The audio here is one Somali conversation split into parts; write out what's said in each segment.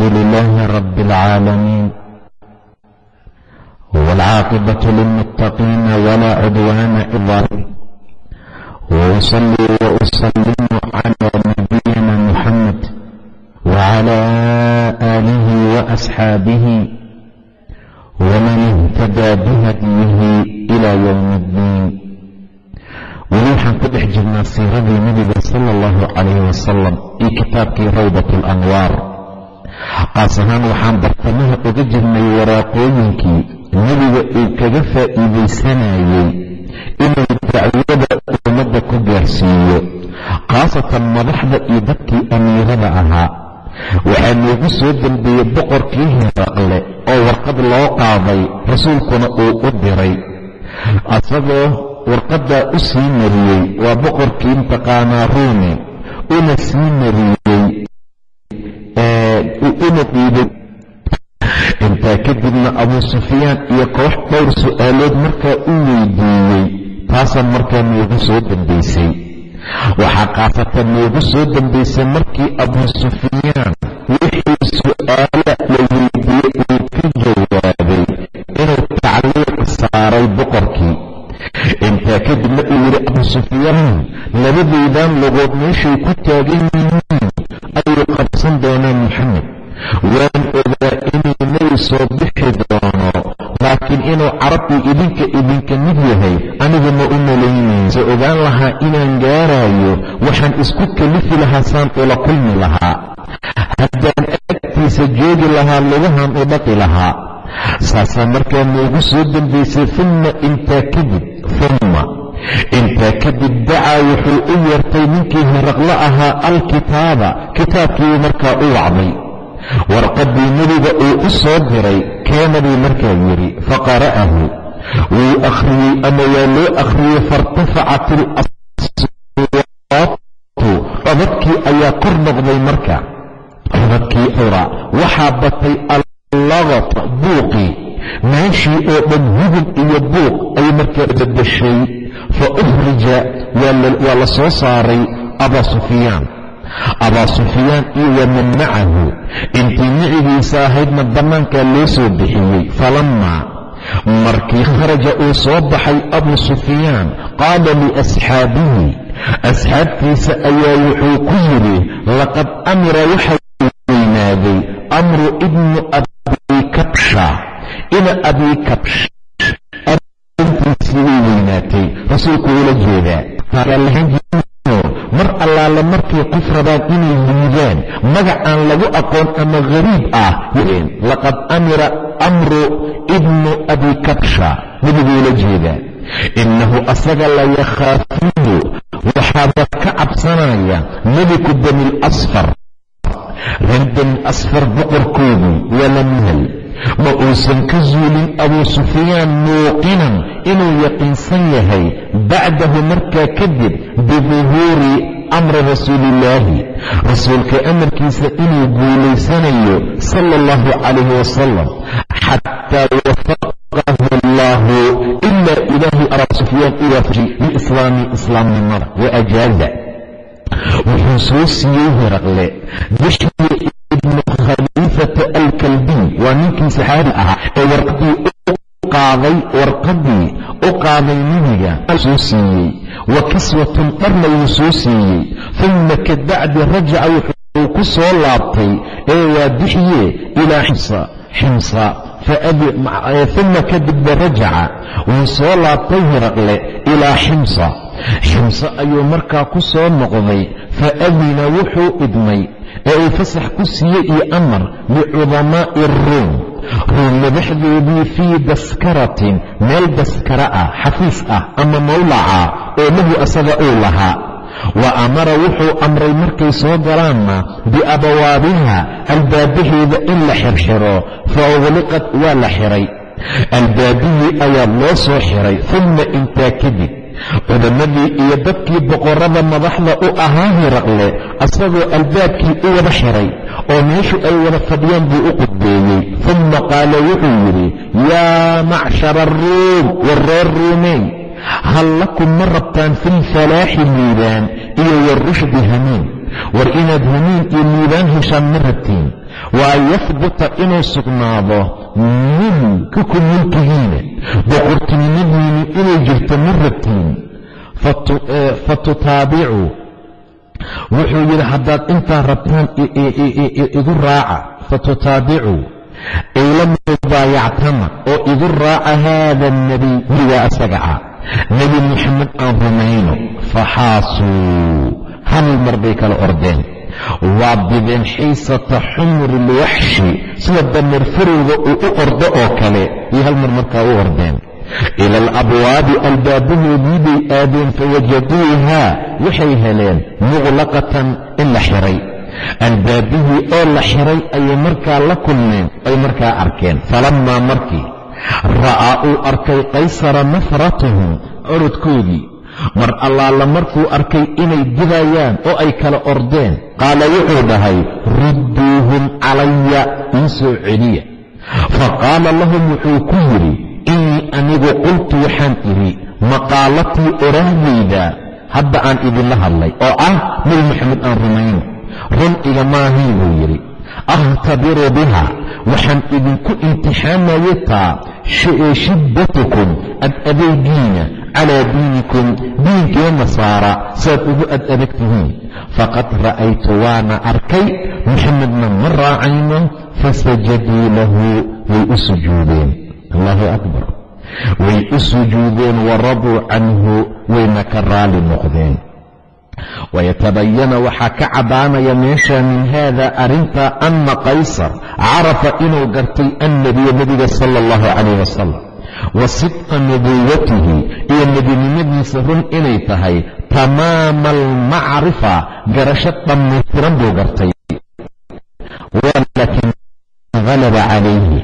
الحمد لله رب العالمين والعاقبة للمتقين ولا عدوان إلا وأصلي وأسلم على نبينا محمد وعلى آله وأصحابه ومن اهتدى بهديه إلى يوم الدين weli waxaan ku dhex jirnaa siiradii nebiga sala allahu calayhi wasalam iyo kitaabkii rawdat alanwaar qaas ahaan waxaan bartamaha uga jirnay waraaqooyinkii nebiga uu kaga faa'iidaysanayey inuu dacwada ummadda ku gaarsiiyo khaasatan madaxda iyo dadkii amiirada ahaa. Waxaa noogu soo dembeeyey boqorkii hiraqle oo warqad loo qaaday rasuulkuna uu u diray. Asagoo warqaddaa u sii mariyey waa boqorkii mtaqaanaa ruumi una sii mariyey una dhiibay intaa kadibna abuu sufyaan iyo koox dhowr su'aalood markaa u weydiiyey taasaa markaa noogu soo dambaysay waxaa khaasatan noogu soo dambaysay markii abuu sufyaan wixii su'aala la weydiiyey uu ka jawaabay inuu tacliiq saaray boqorkii. Intaa kadibna uu yidhi abuu sufyaan labadaydan lugood meeshay ku taagan yihiin qabsan doonaa maxamed. Waan ogaa inuu nebi soo bixi doono laakiin inuu carab idinka idinka mid yahay anigu ma u malaynayn se ogaan lahaa inaan gaarayo waxaan isku kalifi lahaa saan ula kulmi lahaa. Haddaan agtiisa joogi lahaa lugahan u dhaqi lahaa. Saasaa markaa noogu soo dambaysay uma intaa kadib uma intaa kadib dacaa wuxuu u yeertay ninkii hiraqlo ahaa alkitaaba kitaabkiibuu markaa u wacday. Warqaddii nebiga uu u soo diray keenabuu markaa yidhi faqara'ahu wuu akhriyey ama waa loo akhriyey fairtafacat ilaswaatu codadkii ayaa kor noqday marka. Codadkii ura waxaa batay allagat buuqii meeshii oo dhan hudub iyo buuq ay markaa badashay fa ukhrija waa la soo saaray abaa sufyaan abaa sufyaan iyo waman macahu. Intii micigiisa ahaydna bannaankaa loo soo bixiyey. Falammaa markii kharaja uu soo baxay abuu sufyaan qaala liasxaabihi. Asxaabtiisa ayaa wuxuu ku yidhi laqad amira waxaa weynaaday amru ibnu abi kabsha. Ina abi kabsh arrintiisii way weynaatay. Rasuulku ula jeedaa allaale markay qof rabaan inay liidaan magac aan lagu aqoon ama gariib ah laqad amira amru ibnu abi kabsha. Nebiguula jeedaa. Innahu asaga la yakhaafiyu waxaaba ka cabsanaya meliku bani lasfar reer bani boqorkoodii waa la mihal ma uusan ka zuulin abuu sufyaan muuqinan inuu yaqiinsan yahay bacdahu markaa kadib biduhuuri amri rasuuliillaahi rasuulka amarkiisa inuu guulaysanayo sala allahu calayhi wasalam xataa wafaqahu allahu ilaa ilaahay abaa sufyaan u waafajay biislaami islaamnimada. Wa ajaaza. Wuxuu soo siiyey hiraqle bishri ibnu khaliifata alkalbiy waa ninkii saxaabi ahaa ee warqadii u qaaday warqadii u qaaday nebiga soo siiyey. Wa kiswatun dharna wuu soo siiyey. Uma kabacdi rajaca wuxuu ku soo laabtay. Ee waa bixiye ilaa ximsa ximsa uma kadibba rajaca wuu soo laabtay hiraqle ilaa ximsa. Ximse ayuu markaa ku soo noqday. Fa adina wuxuu idmay. Ee uu fasax ku siiyey iyo amar licudamaa'i ruum ruum madaxdoodii fii daskaratin meel daskara ah xafiis ah ama mawlaca oo lahu asaga uu lahaa. Wa amara wuxuu amray markay soo galaanna biabawaabiha albaabaheeda in la xirxiro fa ugliqat waa la xiray. Albaabihii ayaa loo soo xiray uma intaa kadib culammadii iyo dadkii boqorrada madaxda u ahaa hiraqle asagoo albaabkii u wada xiray oo meeshu ay wada fadhiyaan buu u qudbeeyey. Uma qaala wuxuu yidhi yaa macshara aruum wareer ruumey hal lakum ma rabtaan fi lfalaaxi liibaan iyo warushdi hamiin? War inaad hamiin iyo liibaan heshaan ma rabtiin. Wa an yahbuta inuu sugnaado mulkukum mulkigiina boqortinimadiini inay jirto ma rabtiin? Fatutaabicuu wuxuu yidhi haddaad intaa rabtaan igu raaca fatutaabicuu ila mubaayactama oo igu raaca haada anebiy weligaa asaga ah. Nebi moxamed aan rumayno faxaasuu. Hal mar bay kala ordeen. Waa bideen xiisata xumri lwaxshi sida dameer farowga uu u ordo oo kale iyo hal mar markaa u ordeen ila alabwaabi albaabahoodii bay aadeen fawajaduuhaa waxay heleen muqlaqatan in la xiray albaabihii oo la xiray ayay markaa la kulmeen ay markaa arkeen falammaa markii ra'aa uu arkay qaysara nafratahum orodkoodii mar allaala markuu arkay inay didayaan oo ay kala ordeen qaala wuxuu dhahay rudduuhum calaya ii soo celiya fa qaala lahum wuxuu ku yidhi anigu qultu waxaan idhi maqaalatii oraahdayda hadda aan idinla hadlay oo ah nebi moxamed aan rumayno. Run igamaahayn buu yidhi. Akhtabiru biha waxaan idinku imtixaamaye taa shiddatukum ad adaygiina calaa diinikum diinkee nasaara saad ugu ad adag tihiin. Faqad ra'aytu waana arkay moxamedna ma raacayno fasajaduu lahu way u sujuudeen. Allahu akbar way u sujuudeen waraduu canhu wayna ka raali noqdeen. Wayatabayana waxaa ka caddaanaya meesha min haada arrinta ana qaysar carafa inuu gartay annabiya nebiga sala allahu calayh wasalam wa sidqa nubuwatihi iyo nebinimadiisa run inay tahay tamaama almacrifa garasho dhammaystiran buu gartay. Walakin halaba calayhi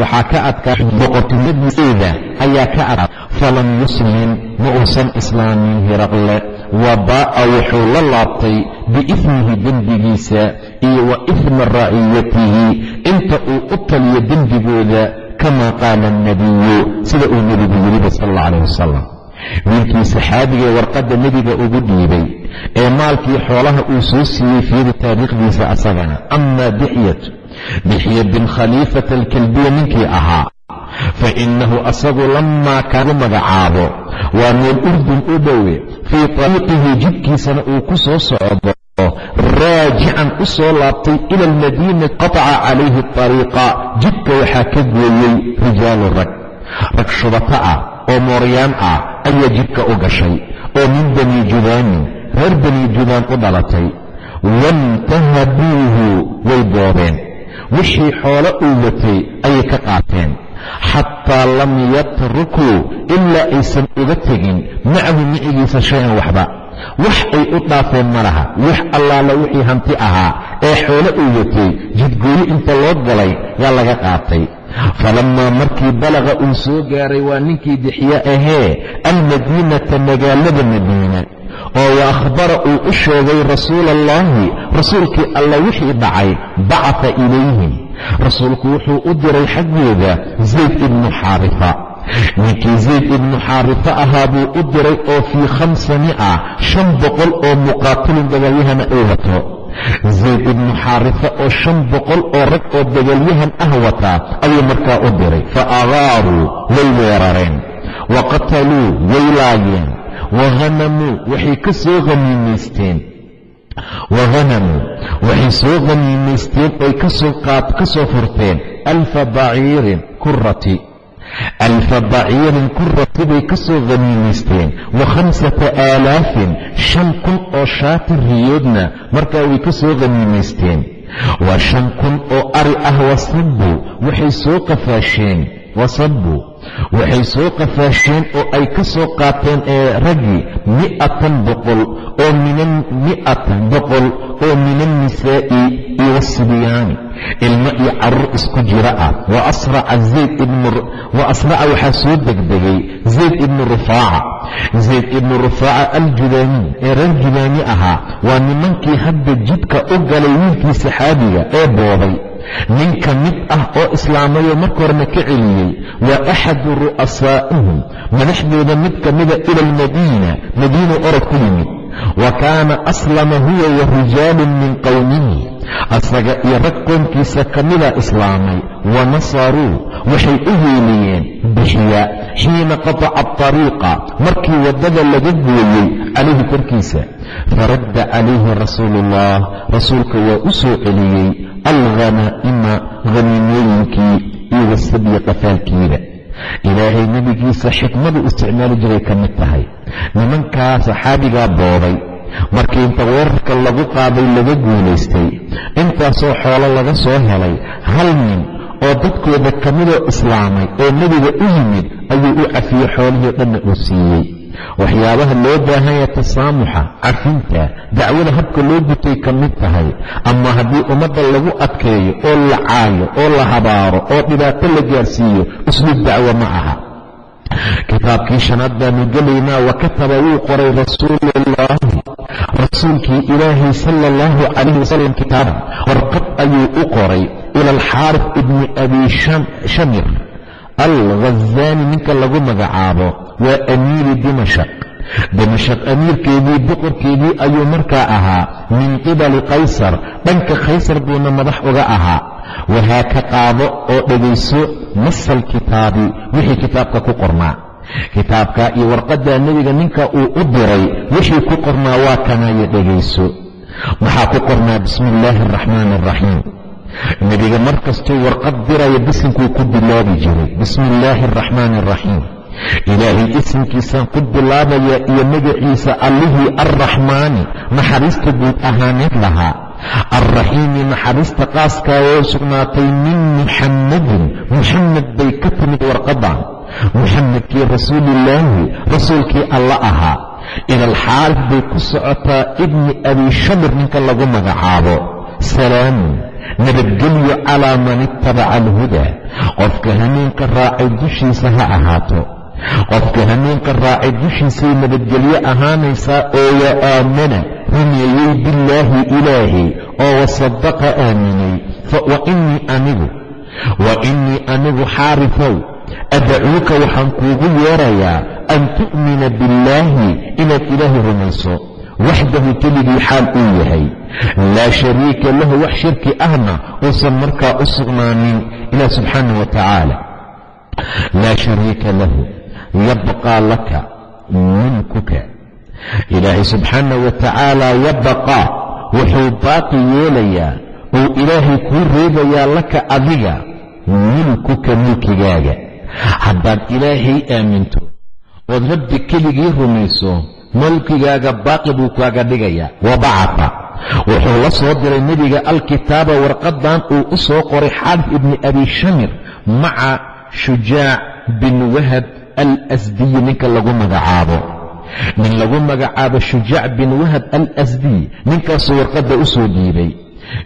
waxaa ka adkaa boqortinimadiiseeda ayaa ka adkaa falam yuslim ma uusan islaamin hiraqle wa baa'a wuxuu la laabtay biifmihi dembigiisa iyo wa ifma raciyatihi inta uu u taliyo dembigooda kama qaala alnabiyu sida uu nebigu yidhiba sal alla calah wasalam wiilkii saxaabigae warqadda nebiga ugu dhiibay ee maalkii xoolaha uu soo siiyey fiiri taariikhdiisa asagana amaa dixyat dixya bin khaliifata alkalbiya ninkii ahaa fa innahu asagu lamaa kaagu magacaabo waa meel urdun u dhowe fii tariiqihi jidkiisana uu ku soo socdo raajican u soo laabtay ila almadiina qataca calayhi ariiqa jidka waxaa ka gooyey rijaalu rag rag shubata ah oo mooryaan ah ayaa jidka u gashay oo min bani judaanin reer bani judaan u dhalatay waintahabuuhu way boobeen wixii xoolo uu watay ayay ka qaateen. Xataa lam yatrukuu ilaa aysan uga tegin macahu micigiisa shay-an waxba. Wax ay u dhaafeen ma laha. Wax allaala wixii hanti ahaa ee xoolo uu watay jidgooyo inta loo galay yaa laga qaatay. Falammaa markii balaqa uu soo gaaray waa ninkii dixiye ahee almadiinata magaalada madiina oo wa akhbara uu u sheegay rasuula allaahi rasuulkii alla wixii dhacay bacata ilayhim. Rasuulku wuxuu u diray xaggooda zayd ibnu xaarifa. Ninkii zayd ibnu xaarifa ahaa buu u diray oo fii khamsa mica shan boqol oo muqaatilin dagaalyahana ay wato. Zayd ibnu xaarifa oo shan boqol oo rag oo dagaalyahan ah wataa ayuu markaa u diray. Fa agaaruu way weerareen. Wa qataluu way laayeen wa hanamuu waxay ka soo haniimaysteen wa hanamuu waxay soo haniimaysteen oy ka soo furteen alfa baciirin kurati alfa baciirin kurati bay ka soo haniimaysteen wa khamsata aalaafin shan kun oo shaati riyoodna markaa way ka soo haniimaysteen waa shan kun oo ari ah wasabbuu waxay soo qafaasheen wasabbuu waxay soo qafaasheen oo ay ka soo qaateen ee raggii mi'atan boqol oo mi'atan boqol oo min annisaa'i iyo wasibyaani ilmo iyo carruur isku jira ah. Wa asraca waxaa soo degdegay zayd ibnu rufaaca. Zayd ibnu rufaaca aljubaani ee reer jubaani ahaa waa nimankii hadda jidka u galay wiilkii saxaabiga ee booday nin ka mid ah oo islaamayoo marka horena ka celiyey waa axadu ru'asaa'ihim madaxdooda mid ka mida ila almadiina madiina orod ku yimid. Wa kaana aslama huwa wa rijaalun min qowmihi asaga iyo rag qoomkiisa ka mida islaamay wa nasaruu waxay u heeliyeen bixiya xiina qataca atariiqa markii waddada laga gooyey calayhi korkiisa. Faradda calayhi rasuulu ullah rasuulka waa u soo celiyey alghanaa'ima haniimooyinkii iyo wasabyi qafaalkiida ilaahay nebigiisa xikmadu isticmaali jiray ka mid tahay. Nimankaa saxaabigaa booday markii inta weerarka lagu qaaday laga guulaystay intaasoo xoolo laga soo helay hal nin oo dadkooda ka midoo islaamay oo nebiga u yimid ayuu u cafiyey xoolihii dhanna uu siiyey waxyaabaha loo baahanya tasaamuxa cafinta dacwada habka loo gutay ka mid tahay ama haddii ummadda lagu adkeeyo oo la caayo oo la habaaro oo dhibaato la gaarsiiyo usluub dacwo ma aha. Kitaabkii shanaad baanu gelaynaa wa kataba wuu qoray rasuuluullaahi rasuulkii ilaahay sala allahu calayh wasalam kitaaban warqad ayuu u qoray ila alxaarif ibni abi shamir alghazaani ninka lagu magacaabo waa amiiri dimashaq dimashaq amiirkeedii boqorkeedii ayuu markaa ahaa min qibali qaysar dhanka kaysar buuna madax uga ahaa wahaa ka qaado oo dhegayso masal kitaabi wixii kitaabka ku qornaa kitaabka iyo warqaddaa nebiga ninka uu u diray wixii ku qornaa waa kanaayo dhegayso maxaa ku qornaa bismi illaahi araxmaani araxiim nebiga mar kastuu warqad diraya bisinkuu ku bilaabi jiray. Bismi illaahi araxmaani araxiim ilaahay isimkiisaan ku bilaabaya iyo magaciisa allihii arraxmaani naxariista guud ahaaneed lahaa. Alraxiimi naxariista qaaskaa oo sugnaatay min muxammadin muxamed bay ka timid warqadan. Muxamedkii rasuulillaahi rasuulkii alla ahaa. Ila alxaarif bay ku socotaa ibni abi shamir ninka lagu magacaabo. Salaamun nabadgelyo calaa man ittabaca alhudaa qofka hamiinka raacay dushiisa ha ahaato. Qofka hamiinka raacay dushiisay nabadgelyo ahaanaysaa oo wa aamana rumeeyey billaahi ilaahay oo wasadaqa aaminay. Wa innii anigu wa innii anigu xaarifow adacuuka waxaan kuugu yeerayaa an tu'mina billaahi inaad ilaahay rumayso. Waxdahu keligii xaal uu yahay laa shariika lahu wax shirki ahna uusan markaa u sugnaanin ilaah subxaanah wa tacaala. Laa shariika lahu yabqaa laka mulkuka. Ilaahay subxaanah wa tacaala yabqaa wuxuu baaqi yeelayaa uu ilaahay kuu reebayaa laka adiga mulkuka mulkigaaga. Haddaad ilaahay aaminto ood rabbi keligii rumayso mulkigaaga baaqi buu kaaga dhigayaa. Wa bacata wuxuu la soo diray nebiga alkitaaba warqadan uu u soo qoray xaarif ibni abi shamir maca shujaac bin wahab alasdiyi ninka lagu magacaabo. Nin lagu magacaabo shujaac bin wahab alasdiy ninkaasuu warqadda u soo dhiibay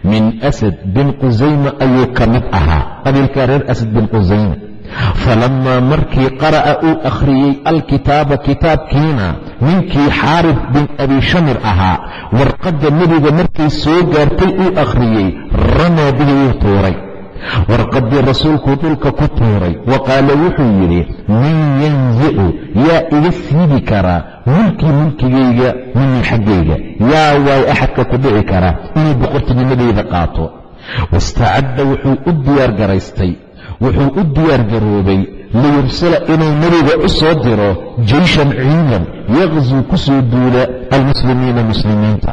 min asad bin qusayma ayuu ka mid ahaa. Qabiilka reer asad bin qusayma falammaa markii qara'a uu akhriyey alkitaaba kitaabkiina ninkii xaarif bin abi shamir ahaa warqadda nebiga markay soo gaartay uu akhriyey ramaa bihi wuu tuuray warqaddii rasuulkuu dhulka ku tuuray wa qaala wuxuu yidhi man yanzicu yaa iga siibi karaa mulkii mulkigayga minii xaggayga yaa waay axadka ku dhici karaa inuu boqortinimadayda qaato wastacadda wuxuu u diyaar garaystay wuxuu u diyaar garoobay liyursila inuu nebiga u soo diro jeyshan ciidan yaqsuu ku soo duula almuslimiina muslimiinta.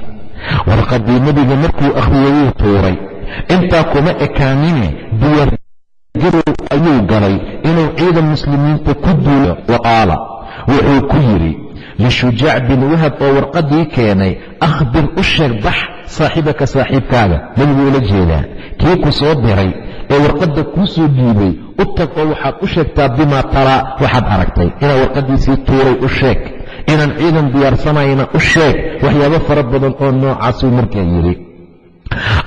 Warqaddii nebiga markuu akhriyay wuu tuuray. Intaa kuma ekaanine diyaargarow ayuu galay inuu ciidan muslimiinta ku duulo wa qaala wuxuu ku yidhi lishujaac bin wahab oo warqaddii keenay akhbir u sheeg bax saaxibaka saaxiibkaaga. Nebiguu la jeedaa. Kii ku soo diray ee warqadda kuu soo dhiibay u tag oo waxaad u sheegtaa bimaa taraa waxaad aragtay. Inaan warqaddiisii tuuray u sheeg. Inaan ciidan diyaarsanayna u sheeg. Waxyaabo fara badan oo noocaasuu markaa yidhi.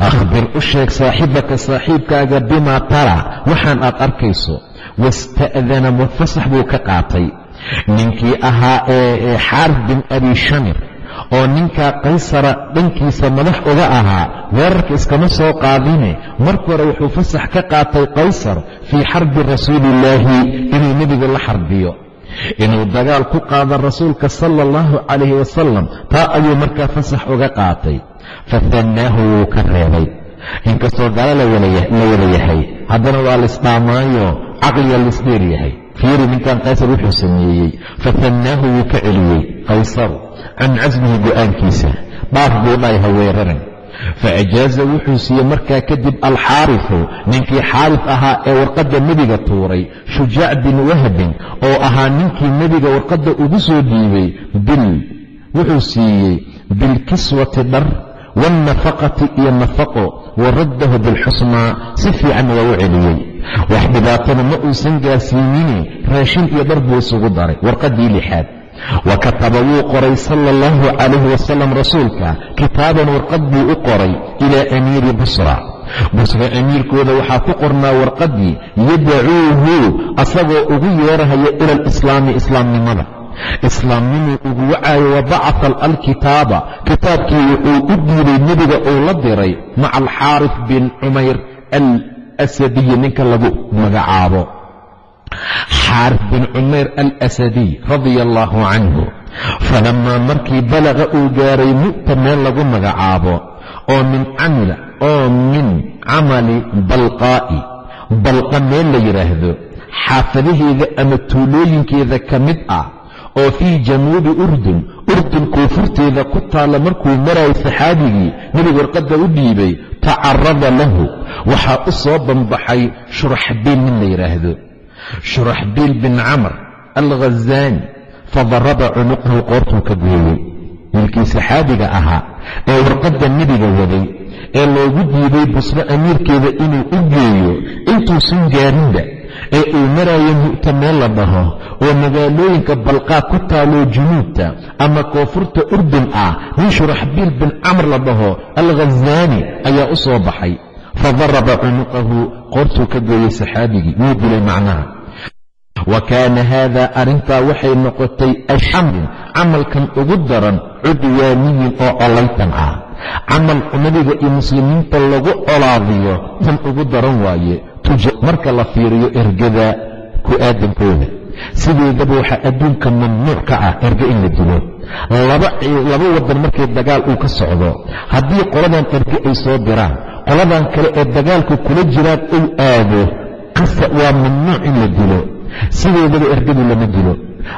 Akhbir u sheeg saaxibaka saaxiibkaaga bimaa tara. Waxaan aad arkayso. Wasta'dana fasax buu ka qaatay. Ninkii ahaa ee xaarif bin abi shamir oo ninkaa qaysara dhankiisa madax uga ahaa weerarka iskama soo qaadine. Marka hore wuxuu fasax ka qaatay qaysar fii xarbi rasuuliillaahi inuu nebiga la xarbiyo. Inuu dagaal ku qaado rasuulka sala allahu calayhi wasalam taa ayuu markaa fasax uga qaatay. Fathannaahu wuu ka reebay. Inkastoo gaalo la wada haddana waa laisdhaamaayo caqliga laisdheer yahay fiiri ninkan qaysar wuxuu sameeyey. Fathannaahu wuu ka celiyey qaysaru can casmihi go'aankiisa. Dhaaf buu dhahay haweeraran faajaaza wuxuu siiyey markaa kadib alxaarifu ninkii xaarif ahaa ee warqadda nebiga tuuray shujaac bin wahbin oo ahaa ninkii nebiga warqadda ugu soo dhiibay bil. Wuxuu siiyey bilkiswati dhar waalnafaqati iyo nafaqo wa raddahu bilxusnaa si fiican waa u celiyey wax dhibaatana ma uusan gaarsiinine raashin iyo dhar buu isugu daray warqaddii lixaad. Wa kataba wuu qoray sala allahu calayhi wasalam rasuulka kitaaban warqad buu u qoray ilaa amiiri busra. Busra amiirkooda waxaa ku qornaa warqaddii yadacuuhu asagoo ugu yeerahaya ila alislaami islaamnimada. Islaamnimuu ugu wacaayo wa alkitaaba kitaabkii wuxuu u dhiibay nebiga uu la diray maca alxaarif bin cumayr al asadiyi ninka lagu magacaabo xaarif bin cumayr alasadiy radia allaahu canhu falamaa markii balaqa uu gaaray mu'ta meel lagu magacaabo oo min camila oo min camali balqaa'i balqa meel la yidhaahdo xaafadaheeda ama tuulooyinkeeda ka mid ah oo fii januubi urdun urdun koonfurteeda ku taalla markuu marayay saxaabigii nebigu warqadda u dhiibay tacarada lahu waxaa u soo banbaxay shuraxbiil nin la yidhaahdo shuraxbiil bin camr alghazaani fadaraba cunuqahu qoortuu ka gooyey wiilkii saxaabiga ahaa ee warqadda nebiga waday ee loogu diiday busro amiirkeeda inuu u geeyo intuusan gaarinba ee uu maraayo mu'ta meel la dhaho oo magaalooyinka balqaa ku taaloo junuubta ama koonfurta urdun ah nin shuraxbiil bin camr la dhaho alghazaani ayaa u soo baxay fadaraba cunuqahu qoortuu ka gooyey saxaabigii wuu dilay macnaha wa kaana haada arrintaa waxay noqotay ashamrin camalkan ugu daran cudwaaniyin oo colaytan ah camal nabiga iyo muslimiinta lagu colaadiyo tan ugu daran waaye marka la fiiriyo ergada ku aadankooda sideedaba waxaa adduunka mamnuuc ka ah erge in la dilo laba wadan markay dagaal uu ka socdo haddii qoladan erge ay soo diraan qoladan kale ee dagaalka kula jiraan uu aado waa mamnuuc in la dilo sideedaba ergadu lama dilo.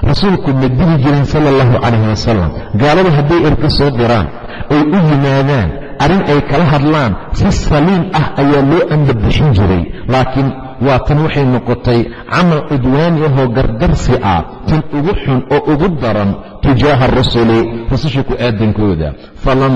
Rasuulku ma dili jirin sala allahu calayhi wasalam gaaladu hadday erge soo diraan ay u yimaadaan arrin ay kala hadlaan si saliim ah ayaa loo ambabixin jiray. Laakiin waa tan waxay noqotay camal cudwaani ahoo gardarsi ah tan ugu xun oo ugu daran tujaaha rusuli rususha ku aadankooda. Falam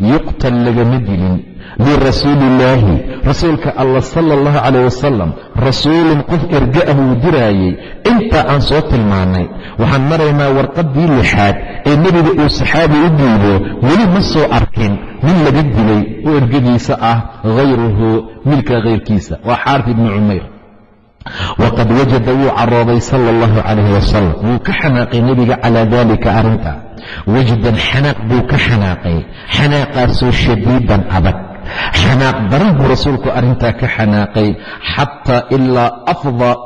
yuqtal lagama dilin lirasuuliillaahi rasuulka allah sala allahu calayh wasalam rasuulun qof erga ah uu diraayey intaa aan soo tilmaannay waxaan maraynaa warqaddii lixaad ee nebiga uu saxaabi u dhiibo weli ma soo arkin nin laga dilay oo ergadiisa ah hayruhu wiilka hayrkiisa waa xaarif ibni cumayr waqad wajada wuu carooday sala allahu calayh wasalam wuu ka xanaaqay nebiga calaa daalika arrinta wajdan xanaaq buu ka xanaaqay xanaaqaasoo shadiidan adag xanaaq daran buu rasuulku arrintaa ka xanaaqay xataa ilaa afdaa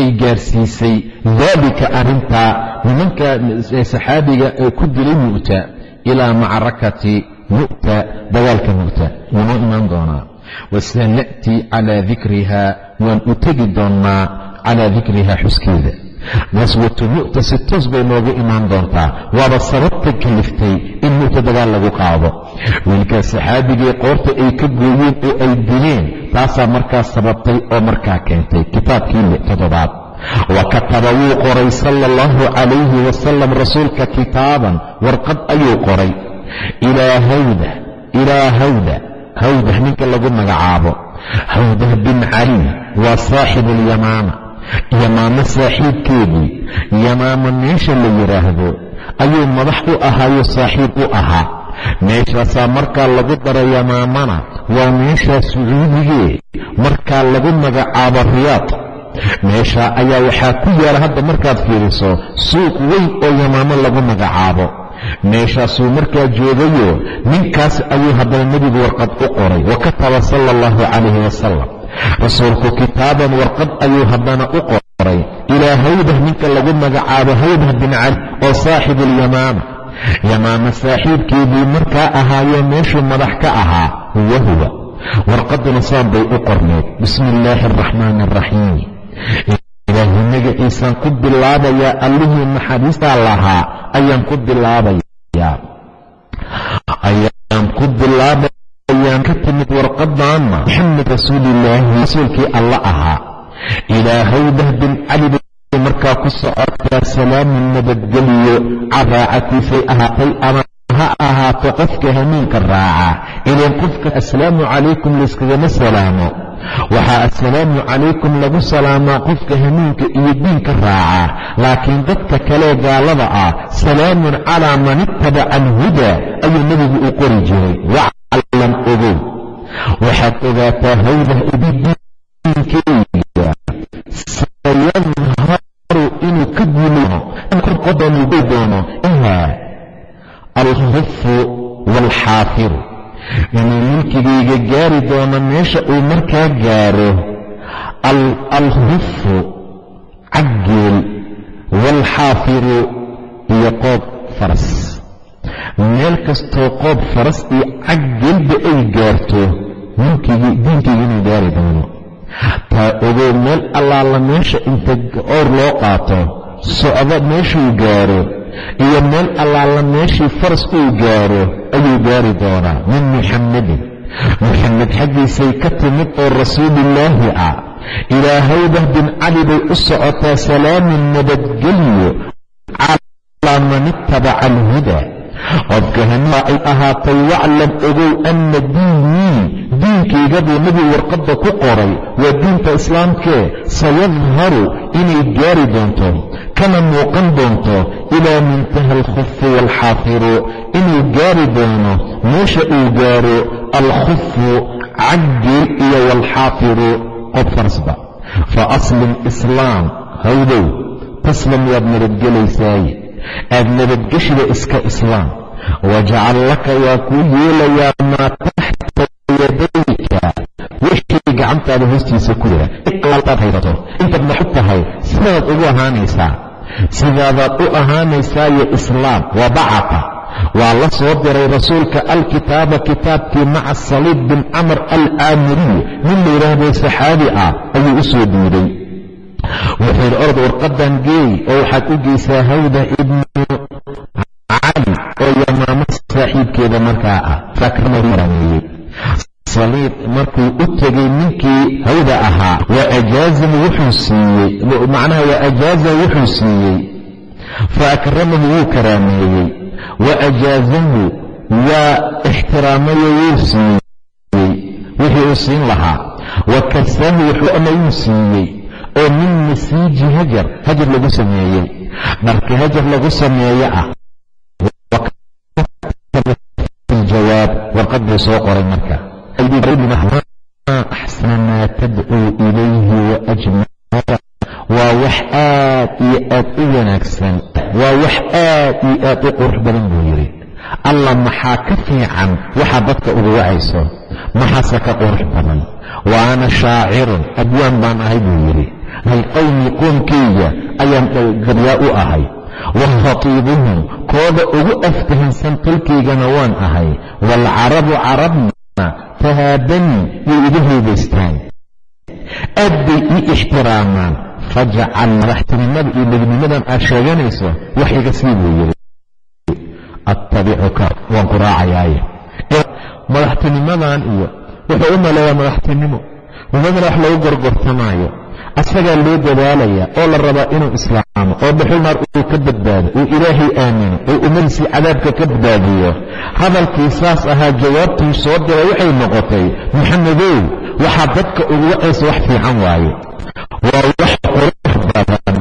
ay gaarsiisay daalika arrintaa nimanka saxaabiga ee ku dilay mu'ta ilaa macrakati mu'ta dagaalka mu'ta wuunoo imaan doonaa wasana'tii calaa dikriha waan u tegi doonnaa calaa dikriha xuskeeda gaswatu mu'ta si toos bay noogu imaan doontaa waaba sababta kaliftay in mu'ta dagaal lagu qaado wiilkaas saxaabigii qoorta ay ka gooyeen oo ay dileen taasaa markaa sababtay oo markaa keentay kitaabkii toddobaad wa kataba wuu qoray sala allahu calayhi wasalam rasuulka kitaaban warqad ayuu qoray ilaa hawda ilaa hawda hawdah ninka lagu magacaabo. Hawdah bin cali waa saaxibu alyamaama. Yamaamo saaxiibkeedii yamaamo meesha la yidhaahdo ayuu madax u ahaayo saaxiib u ahaa. Meeshaasaa markaa lagu dara yamaamana waa meeshaa sacuudigee markaa lagu magacaabo riyaad. Meeshaa ayaa waxaa ku yaalla hadda markaad fiiriso suuq weyn oo yamaamo lagu magacaabo meeshaasuu markaa joogayo ninkaas ayuu haddana nebigu warqad u qoray wa kataba sala allahu calayhi wasalam rasuulku kitaaban warqad ayuu haddana u qoray ilaa hawdah ninka lagu magacaabo hawdah bin cali oo saaxibuulyamaama yamaama. Saaxiibkeedii markaa ahaayo meeshuu madax ka ahaa huwa huwa. Warqaduna saan bay u qorneed. Bismi illaahi araxmaani araxiim ilaahu magaciisaan ku bilaabayaa allihii naxariistaa lahaa ayaan ku bilaabayaa ayaan ku bilaabayaan ka timid warqadaana maxamed rasuulillaahi rasuulkii alla ahaa. Ilaa hawdah bin cali markaa ku socotaa salaamun nabadgeliyo caraacatiisay ahaatay ama ha ahaato qofka hamiinka raaca. Ilaan qofka assalaamu calaykum layskagama salaamo waxaa assalaamu calaykum lagu salaamaa qofka hamiinka iyo diinka raaca. Laakiin dadka kalee gaalada ah salaamun calaa man ittabaca alhuda ayuu nebigu u qori jiray. Waclam ogow. Waxaad ogaataa hawdah ibidiinkeyga sayadharu inuu ka guulayno korqodanugay doono. Ihaa alkhufu waalxaafiru inuu milkigayga gaari doono meesha uu markaa gaaro alkhufu caggeel waalxaafiru iyo qoob faras. Meel kastoo qoob faras iyo caggeelba ay gaarto diinkayga inuu gaari doono. Taa ogow meel allaala meesha inta oor loo qaato socdo meeshuu gaaro iyo meel allaala meeshii faras uu gaaro ayuu gaari doonaa. Min muxammadin muxamed xaggiisay ka timid oo rasuulillaahi ah. Ilaa hawdah bin cali bay u socotaa salaamun nabadgelyo. Calaa man ittabaca alhuda. Qofka ay ahaatay waclam ogow anna diinii diinkayga buu nebigu warqadda ku qoray waa diinta islaamkee sayadharu inay gaari doonto kana muuqan doonto ilaa muntaha alkhufi waalxaafiru inuu gaari doono meesha uu gaaro alkhufu caggeel iyo waalxaafiru qob farsba. Fa aslim islaam hawdow taslam waad nabadgelaysaaye aad nabadgeshida iska islaam. Wajacal laka waa kuu yeelayaa maa taxta gacantaada hoostiisa ku jira intaad haysato. Intaad maxug tahay? Sidaad ugu ahaanaysaa. Sidaadaad u ahaanaysaayo islaam. Wa bacata. Waa la soo diray rasuulka alkitaaba kitaabkii maca saliid bin camar alaamiriy nin la yidhaahdo saxaabi ah ayuu u soo dhiiday wuxuu yidhi orod warqadan geey oo waxaad u geysaa hawda ibnu cali oo yamaamo saaxiibkeeda markaa ah. Fakramaarameeyey saliid markuu u tegey ninkii hawda ahaa wa ajaazahu wuxuu siiyey fa akramahu wuu karaameeyey wa ajaazahu waa ixtiraamayo wuu siiyey wixii uu siin lahaa wa kasahu wuxuu ama wuu siiyey oo min masiiji hajar hajar lagu sameeyey dharka hajar lagu sameeye ah jawaab warqad buu soo qoray marka axsana maa tadcuu ilayhi waajmala waa wax aad iyo aad u wanaagsan waa wax aad iyo aad u qurux badan buu yidhi allah maxaa ka fiican waxaa dadka ugu wacayso maxaase ka qurux badan wa ana shaacirun abwaan baan ahay buu yidhi halqowmi qoomkayga ayaan gabyaa u ahay wa khatiibuhum kooda ugu aftahansan tolkaygana waan ahay waalcarabu carabna tahaabanii way iga heybaystaan aad bay ii ixtiraamaan fajcal madaxtinimada iyo nebinimadan aad sheeganayso wax iga sii yidhi attabicuka waan ku raacayaaye madaxtinimadan iyo wuxuu u maleeyaa madaxtinimo nimadana wax lagu gorgortamaayo asagaa loo dadaalaya oo la rabaa inuu islaamo oo dhuxul naar uu ka badbaado uu ilaahay aamino oo ummadiisii cadaabka ka badbaadiyo. Hadalkii saas ahaa jawaabtii soo diray waxay noqotay maxamedow waxaa dadka ugu wacaysa wax fiican waaye waa wax qurux badan.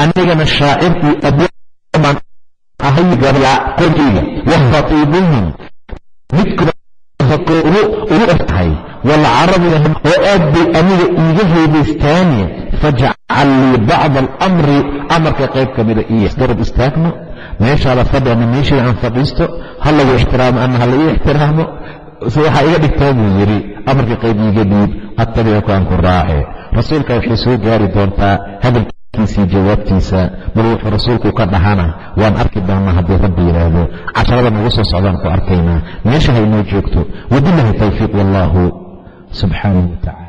Anigana shaacirkii abaan ahay gabla qorkayga wafatiibuhum midkuba ugu ertahay waalcarabu oo aad bay aniga iiga heebaystaani fajcal lii bacda alamri amarka qayb ka mida istaagno meeshaada fadhi ama meeshii aan fadhiisto ha lagu ixtiraamo ama ha ixtiraamo waxaa iga dhigtaa buu yidhi amarka qayb iiga dhiib attabicuka aan ku raace rasuulka waxay soo gaari doontaa hadalkiisii jawaabtiisa bal wuxuu rasuulku ka dhahana waan arki doonnaa haddii rabbi yidhaahdo casharada nagu soo socdaan ku arkaynaa meesha ha inoo joogto wabilahi tawfiiq wallaahu subxaanahu wa tacaala